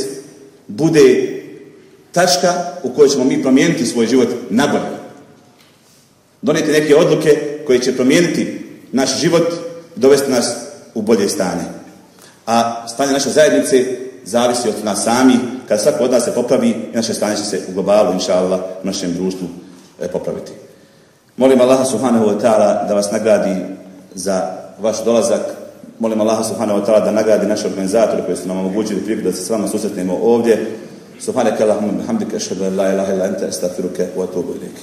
bude tačka u kojoj ćemo mi promijeniti svoj život na bolje. Donijeti neke odluke koje će promijeniti naš život i dovesti nas u bolje stanje. A stanje naše zajednice zavisi od nas sami. Kad svako od nas se popravi, naše stanje će se u globalu, inša Allah, u našem društvu e, popraviti. Molim Allaha subhanahu wa ta'ala da vas nagradi za vaš dolazak. Molim Allaha subhanahu wa ta'ala da nagradi naše organizatore koji su nam omogućili priliku da se s vama susretnemo ovdje. Subhanaka Allahumma bihamdika ashhadu an la ilaha illa anta astaghfiruka wa atubu ilayk.